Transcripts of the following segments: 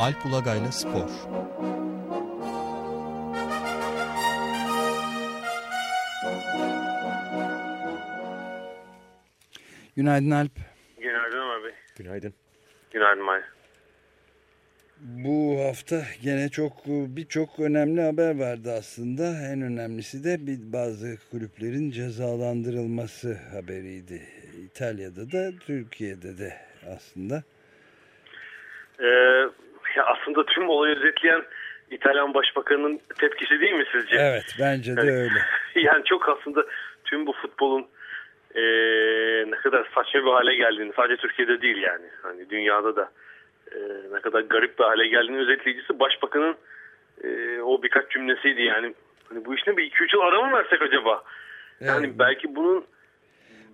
Alp Ulagay'la Spor Günaydın Alp. Günaydın abi. Günaydın. Günaydın Maya. Bu hafta gene çok birçok önemli haber vardı aslında. En önemlisi de bir bazı kulüplerin cezalandırılması haberiydi. İtalya'da da Türkiye'de de aslında. Ee, ya aslında tüm olayı özetleyen İtalyan Başbakanı'nın tepkisi değil mi sizce? Evet bence de öyle. yani çok aslında tüm bu futbolun e, ne kadar saçma bir hale geldiğini sadece Türkiye'de değil yani. Hani dünyada da e, ne kadar garip bir hale geldiğini özetleyicisi Başbakan'ın e, o birkaç cümlesiydi yani. Hani bu işine bir 2-3 yıl ara mı versek acaba? Yani Evet. belki bunun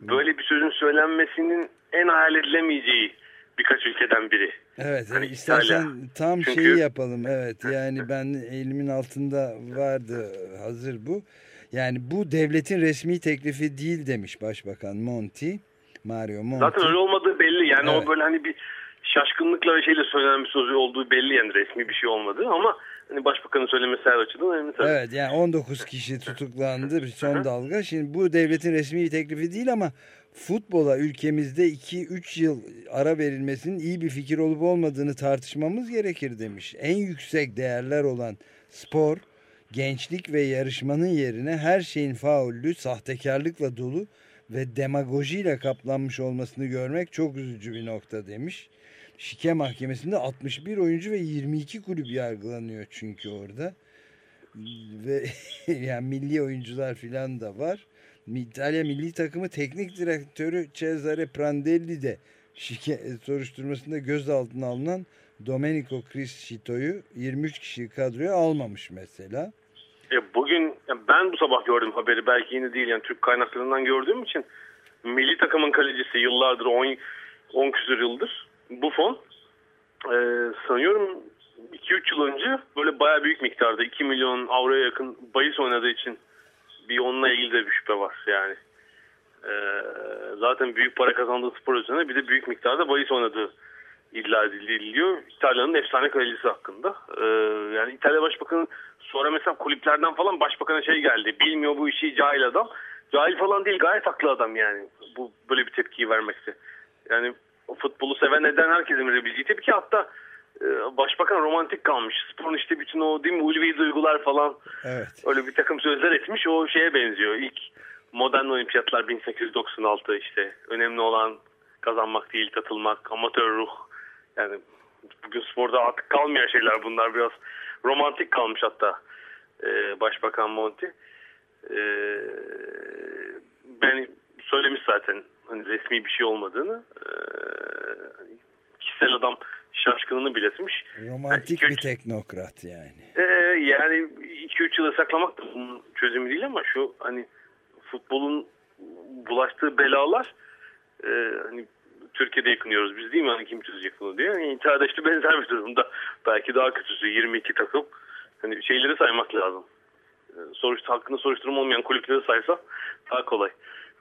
böyle bir sözün söylenmesinin en hayal edilemeyeceği birkaç ülkeden biri. Evet Hani istersen İtalya. tam Çünkü- şeyi yapalım. Evet yani ben elimin altında vardı hazır bu. Yani bu devletin resmi teklifi değil demiş Başbakan Monti. Mario Monti. Zaten öyle olmadığı belli. Yani Evet. o böyle hani bir şaşkınlıkla ve şeyle söylenen bir sözü olduğu belli yani resmi bir şey olmadığı ama hani başbakanın söylemesi her açıdan önemli tabii. Evet yani 19 kişi tutuklandı bir son dalga. Şimdi bu devletin resmi teklifi değil ama futbola ülkemizde 2-3 yıl ara verilmesinin iyi bir fikir olup olmadığını tartışmamız gerekir demiş. En yüksek değerler olan spor, gençlik ve yarışmanın yerine her şeyin faullü, sahtekarlıkla dolu ve demagojiyle kaplanmış olmasını görmek çok üzücü bir nokta demiş. Şike mahkemesinde 61 oyuncu ve 22 kulüp yargılanıyor çünkü orada ve yani milli oyuncular filan da var. İtalya milli takımı teknik direktörü Cesare Prandelli de soruşturmasında gözaltına alınan Domenico Criscito'yu 23 kişi kadroya almamış mesela. E, bugün ben bu sabah gördüm haberi belki yeni değil yani Türk kaynaklarından gördüğüm için milli takımın kalecisi yıllardır 10 10 küsur yıldır Buffon e, sanıyorum 2-3 yıl önce böyle bayağı büyük miktarda 2 milyon avroya yakın bahis oynadığı için bir onunla ilgili de bir şüphe var yani. E, zaten büyük para kazandığı spor üzerine bir de büyük miktarda bahis oynadığı iddia ediliyor. İtalya'nın efsane kalecisi hakkında. Ee, yani İtalya Başbakanı sonra mesela kulüplerden falan başbakana şey geldi. Bilmiyor bu işi cahil adam. Cahil falan değil gayet haklı adam yani. Bu böyle bir tepkiyi vermekte. Yani futbolu seven eden herkesin verebileceği tepki. Hatta e, başbakan romantik kalmış. Sporun işte bütün o değil mi ulvi duygular falan Evet. öyle bir takım sözler etmiş. O şeye benziyor. İlk modern olimpiyatlar 1896 işte. Önemli olan kazanmak değil katılmak, amatör ruh. Yani bugün sporda artık kalmayan şeyler bunlar. Biraz romantik kalmış hatta e, Başbakan Monti. E, ben söylemiş zaten hani resmi bir şey olmadığını. E, kişisel adam şaşkınlığını belirtmiş. Romantik Yani bir teknokrat yani. ee, yani 2-3 yıl saklamak da bunun çözümü değil ama şu hani futbolun bulaştığı belalar e, hani Türkiye'de yakınıyoruz biz değil mi? Hani kim çözecek bunu diye. Yani işte benzer bir durumda. Belki daha kötüsü 22 takım. Hani şeyleri saymak lazım. E, Soruştur, hakkında soruşturma olmayan kulüpleri saysa daha kolay.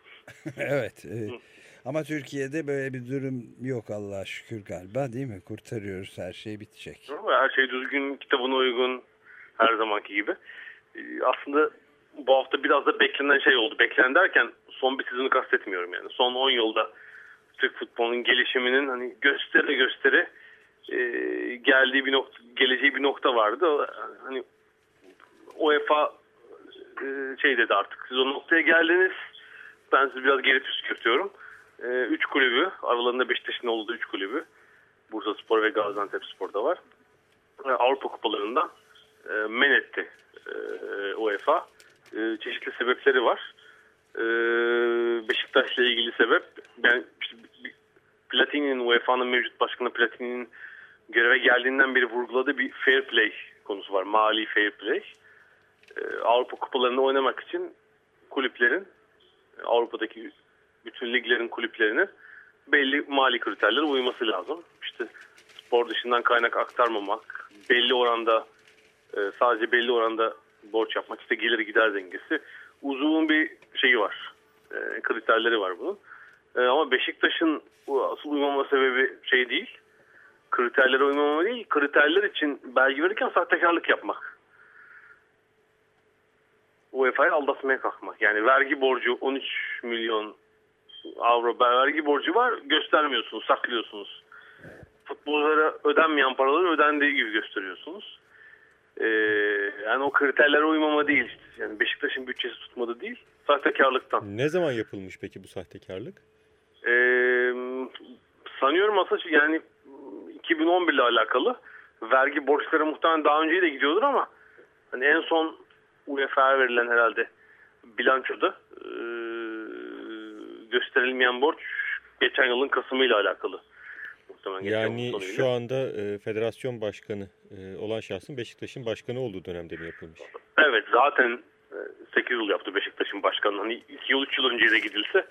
evet. e, ama Türkiye'de böyle bir durum yok Allah'a şükür galiba değil mi? Kurtarıyoruz her şey bitecek. Her şey düzgün, kitabına uygun her zamanki gibi. Ee, Aslında bu hafta biraz da beklenen şey oldu. Beklenen derken son bir sezonu kastetmiyorum yani. Son 10 yılda Türk futbolunun gelişiminin hani göstere göstere e, geldiği bir nokta, geleceği bir nokta vardı. Hani UEFA e, şey dedi artık siz o noktaya geldiniz. Ben sizi biraz geri püskürtüyorum. E, üç kulübü, aralarında Beşiktaş'ın olduğu üç kulübü. Bursa Spor ve Gaziantep Spor'da var. E, Avrupa kupalarından e, men etti e, UEFA. E, çeşitli sebepleri var. E, Beşiktaş'la ilgili sebep işte, Platini'nin UEFA'nın mevcut başkanı Platini'nin göreve geldiğinden beri vurguladığı bir fair play konusu var. Mali fair play. Avrupa kupalarında oynamak için kulüplerin Avrupa'daki bütün liglerin kulüplerinin belli mali kriterlere uyması lazım. İşte spor dışından kaynak aktarmamak, belli oranda e, sadece belli oranda borç yapmak, işte gelir gider dengesi. Uzun bir şeyi var, e, kriterleri var bunun. E, ama Beşiktaş'ın asıl uymama sebebi şey değil, kriterlere uymama değil, kriterler için belge verirken sahtekarlık yapmak. UEFA'yı aldatmaya kalkmak. Yani vergi borcu 13 milyon avro vergi borcu var göstermiyorsunuz, saklıyorsunuz. Futbolculara ödenmeyen paraları ödendiği gibi gösteriyorsunuz. Ee, yani o kriterlere uymama değil işte. Yani Beşiktaş'ın bütçesi tutmadı değil, sahtekarlıktan. Ne zaman yapılmış peki bu sahtekarlık? Ee, sanıyorum aslında yani 2011 ile alakalı vergi borçları muhtemelen daha önce de gidiyordur ama hani en son UEFA'ya verilen herhalde bilançoda e, gösterilmeyen borç geçen yılın Kasım'ı ile alakalı. Yani şu anda e, federasyon başkanı e, olan şahsın Beşiktaş'ın başkanı olduğu dönemde mi yapılmış? Evet zaten 8 yıl yaptı Beşiktaş'ın başkanı. Hani 2 yıl 3 yıl önce de gidilse e,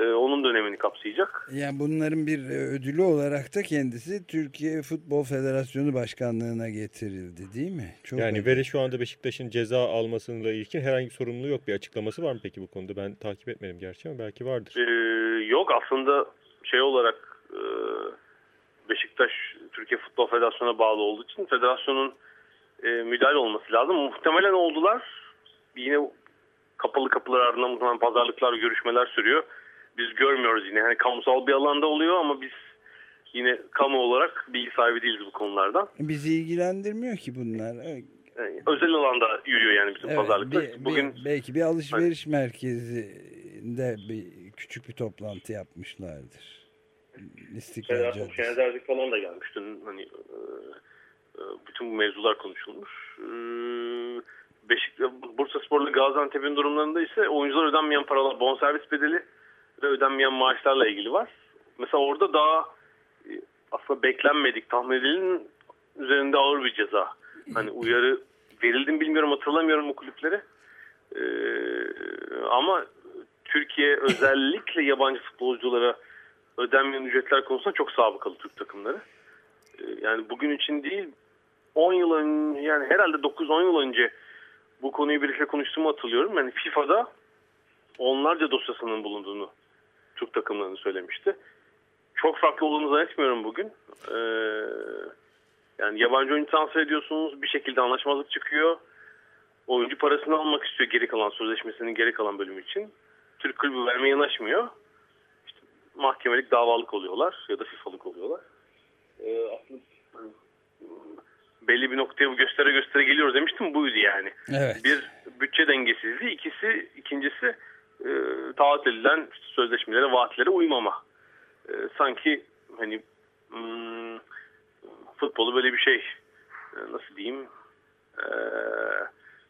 onun dönemini kapsayacak. Yani bunların bir e, ödülü olarak da kendisi Türkiye Futbol Federasyonu Başkanlığı'na getirildi değil mi? Çok Yani önemli. Veri şu anda Beşiktaş'ın ceza almasıyla ilgili herhangi bir sorumluluğu yok. Bir açıklaması var mı peki bu konuda? Ben takip etmedim gerçi ama belki vardır. Ee, yok aslında şey olarak e, Beşiktaş Türkiye Futbol Federasyonu'na bağlı olduğu için federasyonun e, müdahale olması lazım. Muhtemelen oldular. Yine kapalı kapılar ardından muhtemelen pazarlıklar, görüşmeler sürüyor. Biz görmüyoruz yine. Hani kamusal bir alanda oluyor ama biz yine kamu olarak bilgi sahibi değiliz bu konulardan. Bizi ilgilendirmiyor ki bunlar. Evet, Yani özel alanda yürüyor yani bizim pazarlıklar. bir- bir- Bugün belki bir alışveriş merkezinde bir küçük bir toplantı yapmışlardır. İstiklal Caddesi. Şener Erzik falan da gelmişti. Hani e, e, bütün bu mevzular konuşulmuş. E, Beşiktaş, Bursa Spor'la Gaziantep'in durumlarında ise oyuncular ödenmeyen paralar, bonservis bedeli ve ödenmeyen maaşlarla ilgili var. Mesela orada daha e, aslında beklenmedik, tahmin edilenin üzerinde ağır bir ceza. Hani uyarı verildi mi bilmiyorum, hatırlamıyorum bu kulüplere. E, ama Türkiye özellikle yabancı futbolculara ödenmeyen ücretler konusunda çok sabıkalı Türk takımları. Ee, Yani bugün için değil 10 yıl önce yani herhalde 9-10 yıl önce bu konuyu birlikte konuştuğumu hatırlıyorum. Yani FIFA'da onlarca dosyasının bulunduğunu Türk takımlarını söylemişti. Çok farklı olduğunu zannetmiyorum bugün. Ee, yani yabancı oyuncu transfer ediyorsunuz bir şekilde anlaşmazlık çıkıyor. Oyuncu parasını almak istiyor geri kalan sözleşmesinin geri kalan bölümü için. Türk kulübü vermeye yanaşmıyor mahkemelik davalık oluyorlar ya da FIFA'lık oluyorlar. Ee, aslında belli bir noktaya bu göstere göstere geliyoruz demiştim buydu yani. Evet. Bir bütçe dengesizliği, ikisi ikincisi e, taahhüt edilen sözleşmelere, vaatlere uymama. E, sanki hani hmm, futbolu böyle bir şey e, nasıl diyeyim e,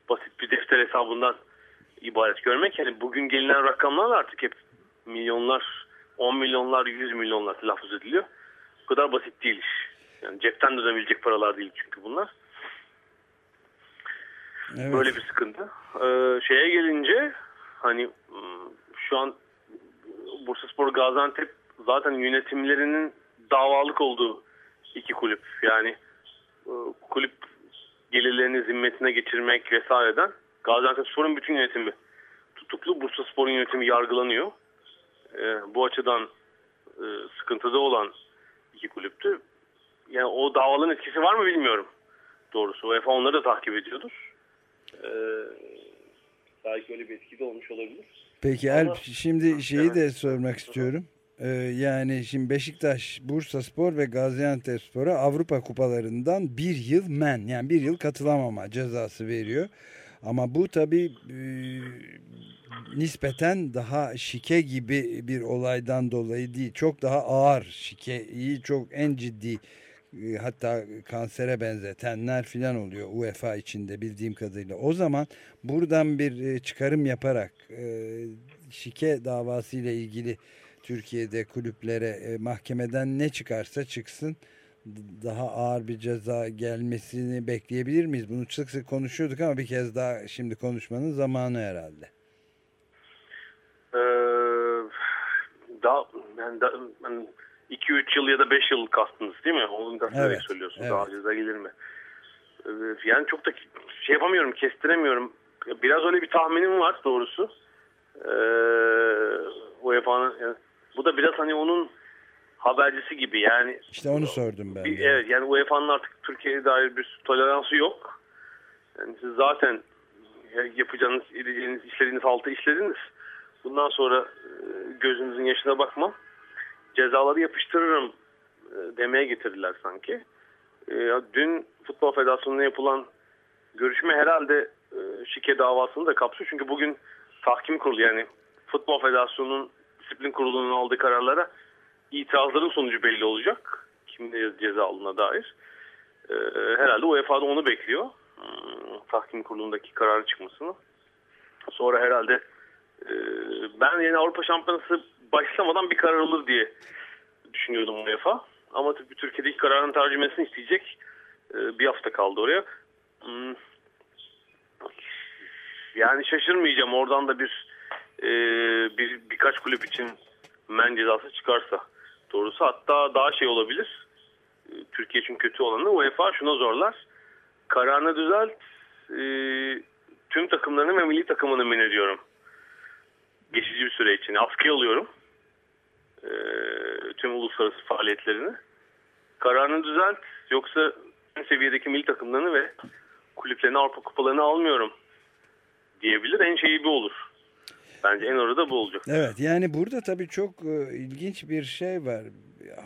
basit bir defter hesabından ibaret görmek. Yani bugün gelinen rakamlar artık hep milyonlar 10 milyonlar, 100 milyonlar telaffuz ediliyor. Bu kadar basit değil iş. Yani cepten de ödenebilecek paralar değil çünkü bunlar. Evet. Böyle bir sıkıntı. Ee, şeye gelince hani hmm, şu an Bursaspor Gaziantep zaten yönetimlerinin davalık olduğu iki kulüp. Yani e, kulüp gelirlerini zimmetine geçirmek vesaireden Gaziantepspor'un bütün yönetimi tutuklu. Bursaspor'un yönetimi yargılanıyor. Bu açıdan e, sıkıntıda olan iki kulüptü. Yani o davalın etkisi var mı bilmiyorum doğrusu. UEFA onları da takip ediyordur. E, belki öyle bir etki de olmuş olabilir. Peki Ama- Alp şimdi şeyi Evet. de sormak istiyorum. Ee, yani şimdi Beşiktaş, Bursa Spor ve Gaziantep Spor'a Avrupa kupalarından bir yıl men yani bir yıl katılamama cezası veriyor. Ama bu tabi nispeten daha şike gibi bir olaydan dolayı değil. Çok daha ağır şikeyi çok en ciddi e, hatta kansere benzetenler filan oluyor UEFA içinde bildiğim kadarıyla. O zaman buradan bir e, çıkarım yaparak e, şike davası ile ilgili Türkiye'de kulüplere e, mahkemeden ne çıkarsa çıksın daha ağır bir ceza gelmesini bekleyebilir miyiz? Bunu sık sık konuşuyorduk ama bir kez daha şimdi konuşmanın zamanı herhalde. Ee, daha yani, da, yani 2-3 yıl ya da 5 yıl kastınız değil mi? Onun kastını Evet, söylüyorsunuz. evet. Daha ceza gelir mi? Ee, yani çok da şey yapamıyorum, kestiremiyorum. Biraz öyle bir tahminim var doğrusu. Ee, UEFA'nın yani bu da biraz hani onun habercisi gibi yani. İşte onu sordum ben. Bir, de. evet yani UEFA'nın artık Türkiye'ye dair bir toleransı yok. Yani siz zaten yapacağınız, işleriniz altı işlediniz. Bundan sonra e, gözünüzün yaşına bakmam. Cezaları yapıştırırım e, demeye getirdiler sanki. E, Dün Futbol Federasyonu'na yapılan görüşme herhalde e, şike davasını da kapsıyor. Çünkü bugün tahkim kurulu yani Futbol Federasyonu'nun disiplin kurulunun aldığı kararlara itirazların sonucu belli olacak. Kimin ceza alına dair. Herhalde UEFA da onu bekliyor. Tahkim kurulundaki kararın çıkmasını. Sonra herhalde ben yeni Avrupa Şampiyonası başlamadan bir karar alır diye düşünüyordum UEFA. Ama tabii Türkiye'deki kararın tercümesini isteyecek. E, bir hafta kaldı oraya. Hmm, yani şaşırmayacağım oradan da bir, e, bir birkaç kulüp için men cezası çıkarsa. Doğrusu hatta daha şey olabilir. E, Türkiye için kötü olanı UEFA şuna zorlar. Kararını düzelt. Tüm takımlarını ve milli takımını men ediyorum. Geçici bir süre için. Askıya alıyorum. E, tüm uluslararası faaliyetlerini. Kararını düzelt. Yoksa seviyedeki milli takımlarını ve kulüplerini Avrupa kupalarını almıyorum diyebilir. En şeyi bu olur. Bence en orada bu olacak. Evet yani burada tabii çok e, ilginç bir şey var.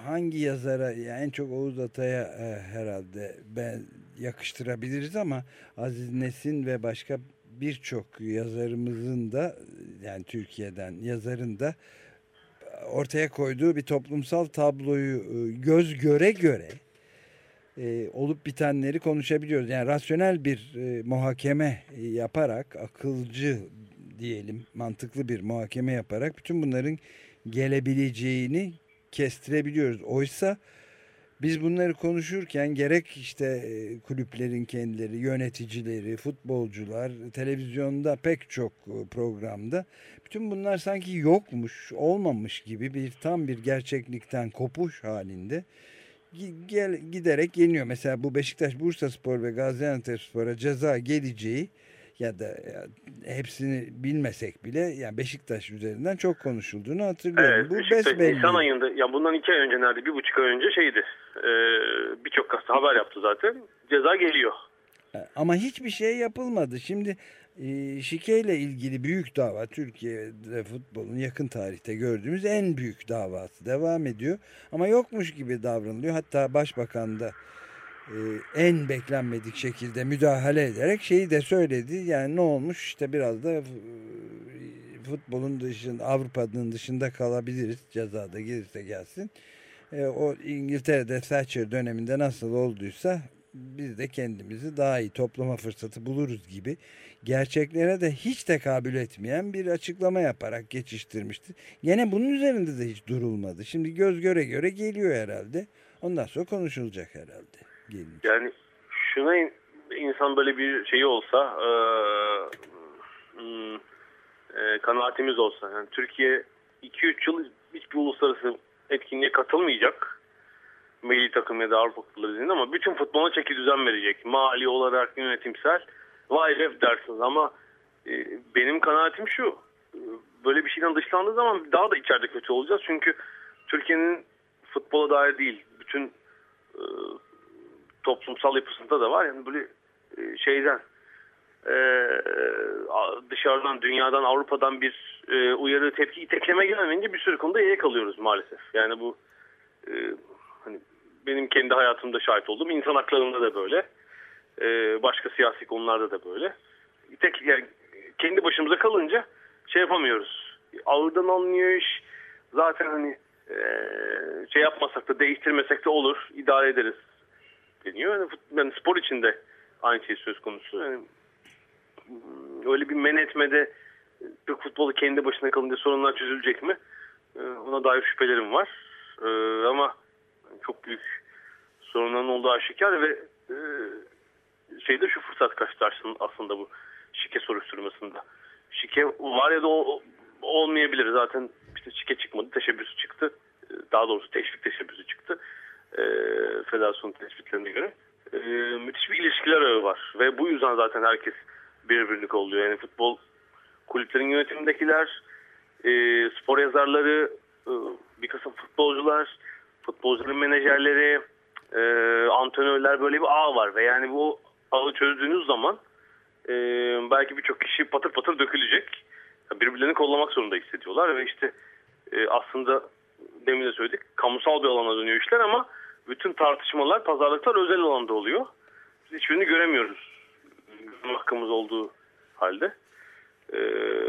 Hangi yazara yani en çok Oğuz Atay'a e, herhalde ben yakıştırabiliriz ama Aziz Nesin ve başka birçok yazarımızın da yani Türkiye'den yazarın da ortaya koyduğu bir toplumsal tabloyu e, göz göre göre e, olup bitenleri konuşabiliyoruz. Yani rasyonel bir e, muhakeme yaparak, akılcı diyelim, mantıklı bir muhakeme yaparak bütün bunların gelebileceğini kestirebiliyoruz. Oysa biz bunları konuşurken gerek işte e, kulüplerin kendileri, yöneticileri, futbolcular, televizyonda pek çok e, programda bütün bunlar sanki yokmuş, olmamış gibi bir tam bir gerçeklikten kopuş halinde gel, giderek geliyor. Mesela bu Beşiktaş, Bursa Spor ve Gaziantep Spor'a ceza geleceği ya da ya, hepsini bilmesek bile yani Beşiktaş üzerinden çok konuşulduğunu hatırlıyorum. Evet, bu Beşiktaş besbelli. Nisan ayında, ya bundan iki ay önce nerede, bir buçuk ay önce şeydi, e, birçok gazete haber yaptı zaten, ceza geliyor. Ama hiçbir şey yapılmadı. Şimdi e, şikeyle ilgili büyük dava Türkiye'de futbolun yakın tarihte gördüğümüz en büyük davası devam ediyor. Ama yokmuş gibi davranılıyor. Hatta başbakan da e, en beklenmedik şekilde müdahale ederek şeyi de söyledi. Yani ne olmuş işte biraz da e, futbolun dışında Avrupa'nın dışında kalabiliriz cezada gelirse gelsin. E, o İngiltere'de Thatcher döneminde nasıl olduysa biz de kendimizi daha iyi toplama fırsatı buluruz gibi gerçeklere de hiç tekabül etmeyen bir açıklama yaparak geçiştirmişti. Yine bunun üzerinde de hiç durulmadı. Şimdi göz göre göre geliyor herhalde. Ondan sonra konuşulacak herhalde. Gelince. Yani şuna in- insan böyle bir şeyi olsa, e, hmm, e, kanaatimiz olsa, yani Türkiye 2-3 yıl hiçbir uluslararası etkinliğe katılmayacak. Milli takım ya da Avrupa Kupaları ama bütün futbola çeki düzen verecek. Mali olarak, yönetimsel. Vay be dersiniz ama e, benim kanaatim şu. Böyle bir şeyden dışlandığı zaman daha da içeride kötü olacağız. Çünkü Türkiye'nin futbola dair değil, bütün e, toplumsal yapısında da var. Yani böyle e, şeyden e, dışarıdan, dünyadan, Avrupa'dan bir e, uyarı, tepki, itekleme gelmeyince bir sürü konuda yaya kalıyoruz maalesef. Yani bu hani benim kendi hayatımda şahit olduğum insan haklarında da böyle. Başka siyasi konularda da böyle. Tek, yani kendi başımıza kalınca şey yapamıyoruz. Ağırdan alınıyor iş. Zaten hani şey yapmasak da değiştirmesek de olur. idare ederiz deniyor. Yani, yani spor içinde aynı şey söz konusu. Yani, mm, öyle bir men etmede Türk futbolu kendi başına kalınca sorunlar çözülecek mi? Ee, Ona dair şüphelerim var. Ee, ama çok büyük sorunların olduğu aşikar ve e, şeyde şu fırsat kaçtı aslında- bu şike soruşturmasında. Şike var ya da o- olmayabilir. Zaten işte şike çıkmadı. Teşebbüs çıktı. Daha doğrusu teşvik teşebbüsü çıktı. Ee, federasyon tespitlerine göre. Ee, müthiş bir ilişkiler ağı var. Ve bu yüzden zaten herkes birbirlik oluyor. Yani futbol kulüplerin yönetimindekiler, e, spor yazarları, e, bir kısım futbolcular, futbolcuların menajerleri, e, antrenörler böyle bir ağ var ve yani bu ağı çözdüğünüz zaman e, belki birçok kişi patır patır dökülecek. Birbirlerini kollamak zorunda hissediyorlar ve işte e, aslında demin de söyledik kamusal bir alana dönüyor işler ama bütün tartışmalar, pazarlıklar özel alanda oluyor. Biz hiçbirini göremiyoruz. Görme hakkımız olduğu halde. E,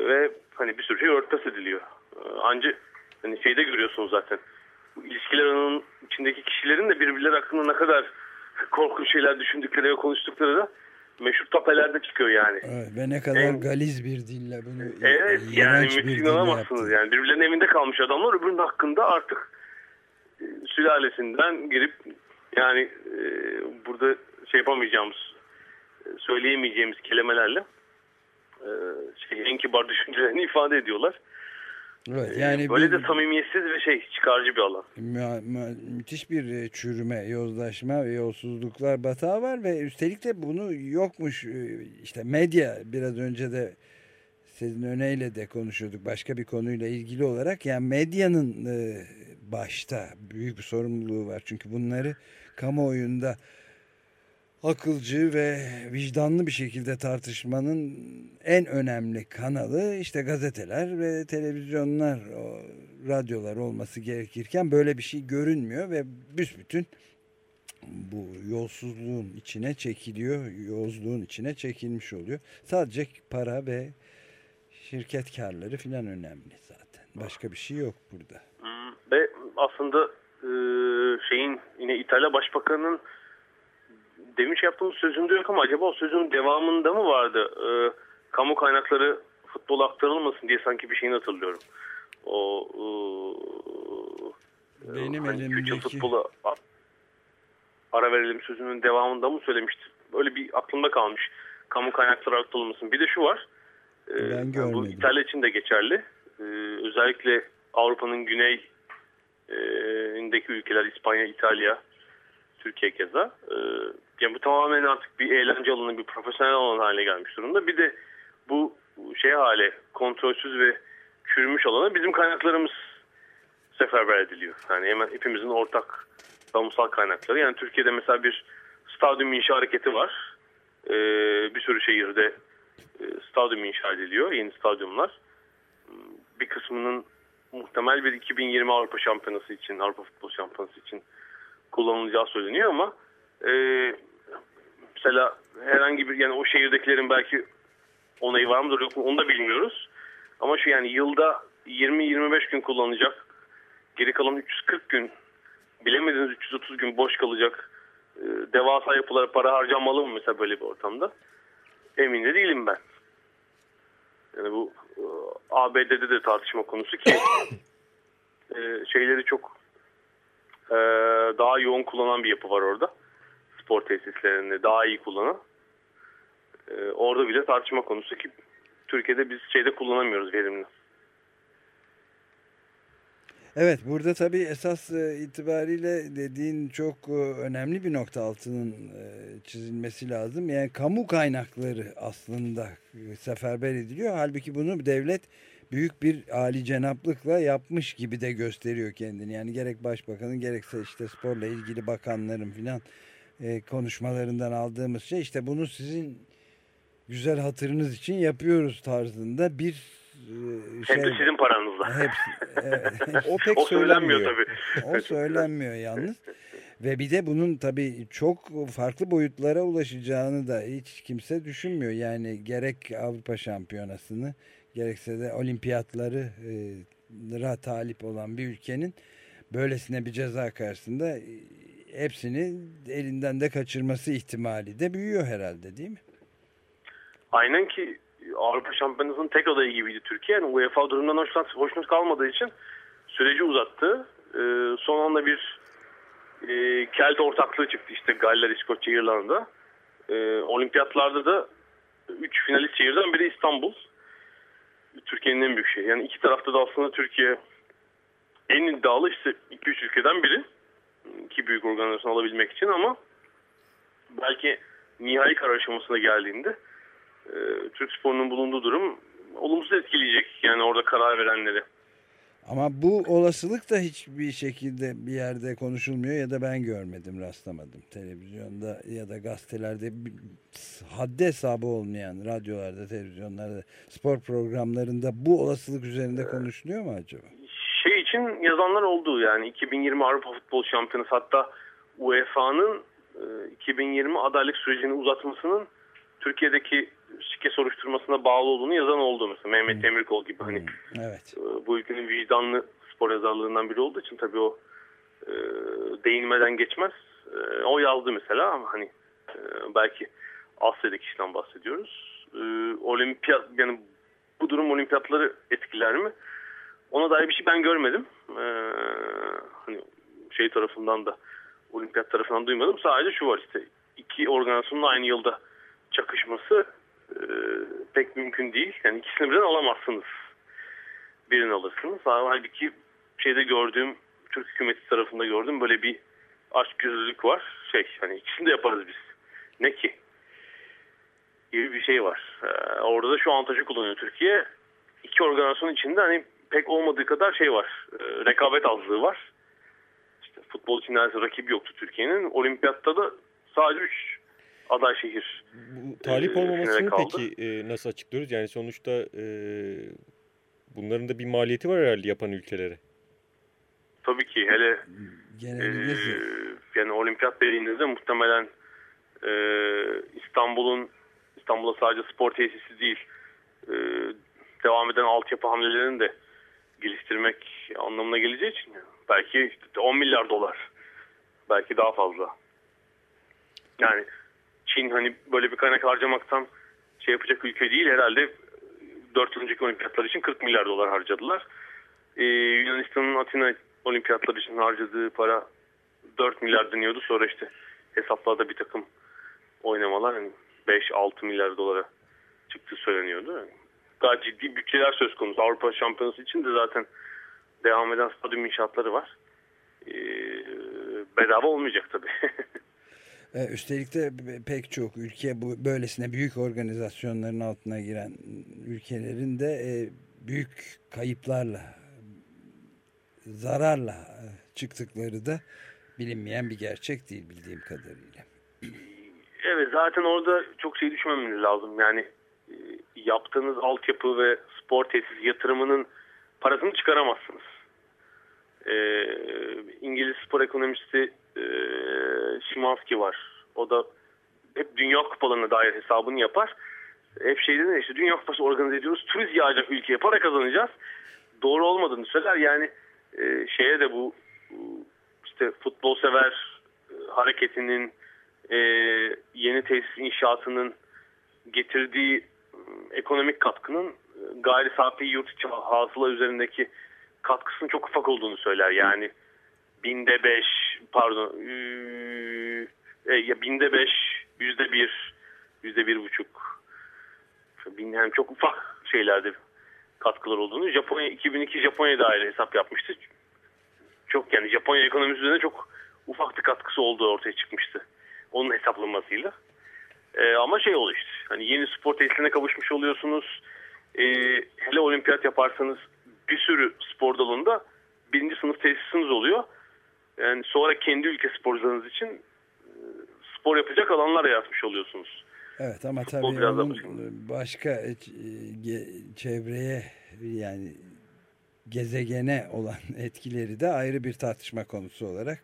ve hani bir sürü şey örtbas ediliyor. E, ancak hani şeyde görüyorsunuz zaten. Bu ilişkiler içindeki kişilerin de birbirleri hakkında ne kadar korkunç şeyler düşündükleri ve konuştukları da meşhur tapelerde çıkıyor yani. Evet, ve ne kadar En- galiz bir dille bunu Evet yani müthiş inanamazsınız yaptı. yani. Birbirlerinin evinde kalmış adamlar öbürünün hakkında artık sülalesinden girip yani e, burada şey yapamayacağımız e, söyleyemeyeceğimiz kelimelerle e, şey, en kibar düşüncelerini ifade ediyorlar. Evet, E, yani Böyle bir- de samimiyetsiz ve şey çıkarcı bir alan. Mü- mü- müthiş bir e, çürüme, yozlaşma ve yolsuzluklar batağı var ve üstelik de bunu yokmuş işte medya biraz önce de sizin öneyle de konuşuyorduk başka bir konuyla ilgili olarak yani medyanın e, başta büyük bir sorumluluğu var çünkü bunları kamuoyunda akılcı ve vicdanlı bir şekilde tartışmanın en önemli kanalı işte gazeteler ve televizyonlar, radyolar olması gerekirken böyle bir şey görünmüyor ve büsbütün bu yolsuzluğun içine çekiliyor, yozluğun içine çekilmiş oluyor. Sadece para ve şirket karları filan önemli zaten. Başka bir şey yok burada. Hmm, Ve aslında e, şeyin yine İtalya Başbakanı'nın demiş yaptığımız sözünde yok ama acaba o sözün devamında mı vardı? E, kamu kaynakları futbola aktarılmasın diye sanki bir şeyini hatırlıyorum. O e, Benim hani elimdeki- futbola ara verelim sözünün devamında mı söylemişti? Öyle bir aklımda kalmış. Kamu kaynakları aktarılmasın. Bir de şu var. E, Ben bu görmedim. İtalya için de geçerli. E, özellikle Avrupa'nın güney e, ülkeler İspanya, İtalya, Türkiye keza. E, yani bu tamamen artık bir eğlence alanı, bir profesyonel alan haline gelmiş durumda. Bir de bu şey hale kontrolsüz ve çürümüş alana bizim kaynaklarımız seferber ediliyor. Yani hemen hepimizin ortak kamusal kaynakları. Yani Türkiye'de mesela bir stadyum inşa hareketi var. E, bir sürü şehirde stadyum inşa ediliyor. Yeni stadyumlar. Bir kısmının muhtemel bir 2020 Avrupa Şampiyonası için, Avrupa Futbol Şampiyonası için kullanılacağı söyleniyor ama e, mesela herhangi bir yani o şehirdekilerin belki onayı var mıdır yok mu onu da bilmiyoruz. Ama şu yani yılda 20-25 gün kullanacak, geri kalan 340 gün, bilemediğiniz 330 gün boş kalacak e, devasa yapılara para harcanmalı mı mesela böyle bir ortamda? Emin de değilim ben. Yani bu e, ABD'de de tartışma konusu ki e, şeyleri çok e, daha yoğun kullanan bir yapı var orada. Spor tesislerini daha iyi kullanan. E, orada bile tartışma konusu ki Türkiye'de biz şeyde kullanamıyoruz verimli. Evet burada tabii esas e, itibariyle dediğin çok e, önemli bir nokta altının e, çizilmesi lazım. Yani kamu kaynakları aslında seferber ediliyor. Halbuki bunu devlet büyük bir âli cenaplıkla yapmış gibi de gösteriyor kendini. Yani gerek başbakanın gerekse işte sporla ilgili bakanların filan konuşmalarından aldığımız şey işte bunu sizin güzel hatırınız için yapıyoruz tarzında bir şey. Hem de sizin paranızla. Hepsi, evet. O pek o söylenmiyor söylenmiyor. tabii. O söylenmiyor yalnız. Ve bir de bunun tabii çok farklı boyutlara ulaşacağını da hiç kimse düşünmüyor. Yani gerek Avrupa Şampiyonası'nı gerekse de olimpiyatları e, talip olan bir ülkenin böylesine bir ceza karşısında e, hepsini elinden de kaçırması ihtimali de büyüyor herhalde değil mi? Aynen ki Avrupa Şampiyonası'nın tek adayı gibiydi Türkiye. Yani UEFA durumdan hoşnut, hoşnut kalmadığı için süreci uzattı. Ee, son anda bir e, Kelt ortaklığı çıktı işte Galler, İskoçya, İrlanda. Ee, olimpiyatlarda da 3 finalist şehirden biri İstanbul. Türkiye'nin en büyük şehri. Yani iki tarafta da aslında Türkiye en iddialı işte 2-3 ülkeden biri. İki büyük organizasyon alabilmek için ama belki nihai karar aşamasına geldiğinde e, Türk sporunun bulunduğu durum olumsuz etkileyecek. Yani orada karar verenleri. Ama bu olasılık da hiçbir şekilde bir yerde konuşulmuyor ya da ben görmedim, rastlamadım. Televizyonda ya da gazetelerde haddi hesabı olmayan radyolarda, televizyonlarda, spor programlarında bu olasılık üzerinde konuşuluyor mu acaba? Şey için yazanlar oldu yani 2020 Avrupa Futbol Şampiyonası hatta UEFA'nın 2020 adaylık sürecini uzatmasının Türkiye'deki şike soruşturmasına bağlı olduğunu yazan oldu mesela Mehmet hmm. Demirkol gibi hani hmm. evet. E, bu ülkenin vicdanlı spor yazarlarından biri olduğu için tabii o e, değinmeden geçmez. E, o yazdı mesela ama hani e, belki Asya'daki kişiden bahsediyoruz. E, olimpiyat yani bu durum olimpiyatları etkiler mi? Ona dair bir şey ben görmedim. E, hani şey tarafından da olimpiyat tarafından duymadım. Sadece şu var işte iki organizasyonun aynı yılda çakışması pek mümkün değil. Yani ikisini birden alamazsınız. Birini alırsınız. Halbuki şeyde gördüğüm Türk hükümeti tarafında gördüm böyle bir aşk gözlülük var. Şey hani ikisini de yaparız biz. Ne ki? Gibi bir şey var. Ee, orada da şu avantajı kullanıyor Türkiye. İki organizasyon içinde hani pek olmadığı kadar şey var. E, rekabet azlığı var. İşte futbol için neredeyse rakibi yoktu Türkiye'nin. Olimpiyatta da sadece 3 aday şehir. Bu talip olmamasını peki e, nasıl açıklıyoruz? Yani sonuçta e, bunların da bir maliyeti var herhalde yapan ülkelere. Tabii ki hele e, yani olimpiyat dediğinizde muhtemelen e, İstanbul'un İstanbul'a sadece spor tesisi değil e, devam eden altyapı hamlelerini de geliştirmek anlamına geleceği için belki işte 10 milyar dolar belki daha fazla. Yani Çin hani böyle bir kaynak harcamaktan şey yapacak ülke değil herhalde 4 yıl önceki olimpiyatlar için 40 milyar dolar harcadılar. Ee, Yunanistan'ın Atina olimpiyatları için harcadığı para 4 milyar deniyordu. Sonra işte hesaplarda bir takım oynamalar hani 5-6 milyar dolara çıktı söyleniyordu. Yani daha ciddi bütçeler söz konusu. Avrupa Şampiyonası için de zaten devam eden stadyum inşaatları var. Ee, bedava olmayacak tabii. E, üstelik de pek çok ülke bu böylesine büyük organizasyonların altına giren ülkelerin de e, büyük kayıplarla, zararla e, çıktıkları da bilinmeyen bir gerçek değil bildiğim kadarıyla. Evet zaten orada çok şey düşünmemiz lazım. Yani yaptığınız altyapı ve spor tesis yatırımının parasını çıkaramazsınız. Ee, İngiliz spor ekonomisti e, Şimanski var. O da hep Dünya Kupalarına dair hesabını yapar. Hep şey dedi işte Dünya Kupası organize ediyoruz. Turist yağacak ülkeye para kazanacağız. Doğru olmadığını söyler. Yani e, şeye de bu işte futbol sever e, hareketinin e, yeni tesis inşaatının getirdiği ekonomik katkının gayri safi yurt içi hasıla üzerindeki katkısının çok ufak olduğunu söyler. Yani binde beş pardon e, ya binde beş yüzde bir yüzde bir buçuk yani çok ufak şeylerde katkılar olduğunu Japonya 2002 Japonya dair hesap yapmıştı. Çok yani Japonya ekonomisi üzerine çok ufak bir katkısı olduğu ortaya çıkmıştı. Onun hesaplamasıyla. Ee, ama şey oluyor işte. Hani yeni spor tesisine kavuşmuş oluyorsunuz. Ee, hele olimpiyat yaparsanız bir sürü spor dalında birinci sınıf tesisiniz oluyor. Yani sonra kendi ülke sporcularınız için spor yapacak alanlar yaratmış oluyorsunuz. Evet ama tabii onun başka e, çevreye yani gezegene olan etkileri de ayrı bir tartışma konusu olarak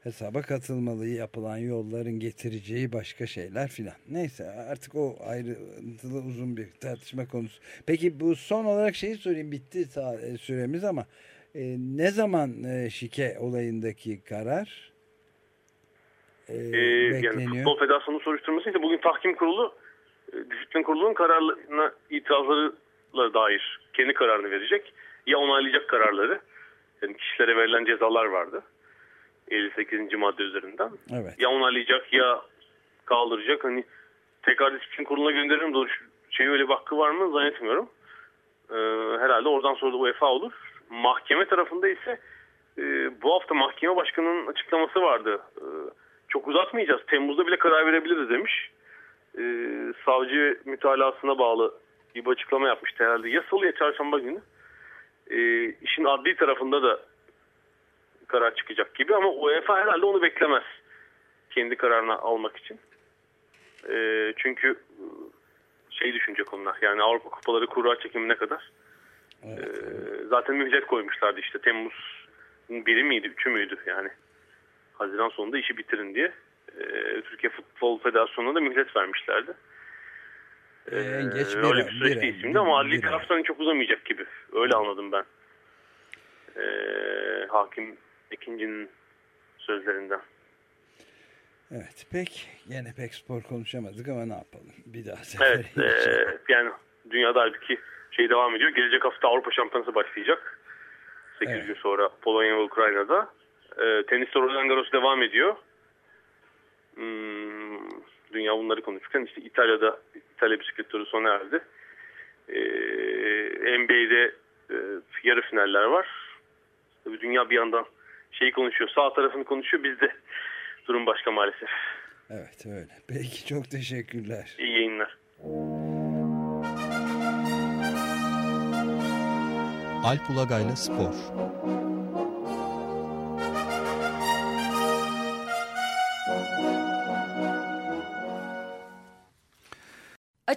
hesaba katılmalı yapılan yolların getireceği başka şeyler filan. Neyse artık o ayrıntılı uzun bir tartışma konusu. Peki bu son olarak şeyi sorayım bitti e, süremiz ama e, ne zaman e, şike olayındaki karar e, ee, bekleniyor? Yani Futbol Federasyonu soruşturması ise bugün tahkim kurulu e, disiplin kurulunun kararına itirazlarına dair kendi kararını verecek. Ya onaylayacak kararları yani kişilere verilen cezalar vardı 58. madde üzerinden. Evet. Ya onaylayacak ya kaldıracak. Hani tekrar disiplin kuruluna gönderirim de şey öyle bir hakkı var mı zannetmiyorum. Ee, herhalde oradan sonra da UEFA olur. Mahkeme tarafında ise e, bu hafta mahkeme başkanının açıklaması vardı. E, çok uzatmayacağız. Temmuz'da bile karar verebiliriz demiş. E, savcı mütalasına bağlı bir açıklama yapmıştı herhalde. Ya salı ya çarşamba günü. e, işin adli tarafında da karar çıkacak gibi ama UEFA herhalde onu beklemez kendi kararını almak için. E, çünkü şey düşünecek onlar yani Avrupa Kupaları kura çekimine kadar evet. e, zaten mühlet koymuşlardı işte Temmuz biri miydi üçü müydü yani Haziran sonunda işi bitirin diye e, Türkiye Futbol Federasyonu'na da mühlet vermişlerdi. Ee, geç bir, öyle bir süreç değil şimdi ama adli taraftan çok uzamayacak gibi. Öyle anladım ben. Ee, hakim ikincinin sözlerinden. Evet pek yine pek spor konuşamadık ama ne yapalım bir daha Evet e, yani dünyada halbuki şey devam ediyor. Gelecek hafta Avrupa Şampiyonası başlayacak. 8 evet. gün sonra Polonya ve Ukrayna'da. E, tenis Roland Garros devam ediyor. Hmm, dünya bunları konuşurken işte İtalya'da İtalya bisiklet turu sona erdi. E, NBA'de e, yarı finaller var. Tabii dünya bir yandan şeyi konuşuyor. Sağ tarafını konuşuyor. Bizde durum başka maalesef. Evet öyle. Peki çok teşekkürler. İyi yayınlar. Alp Ulagay'la Spor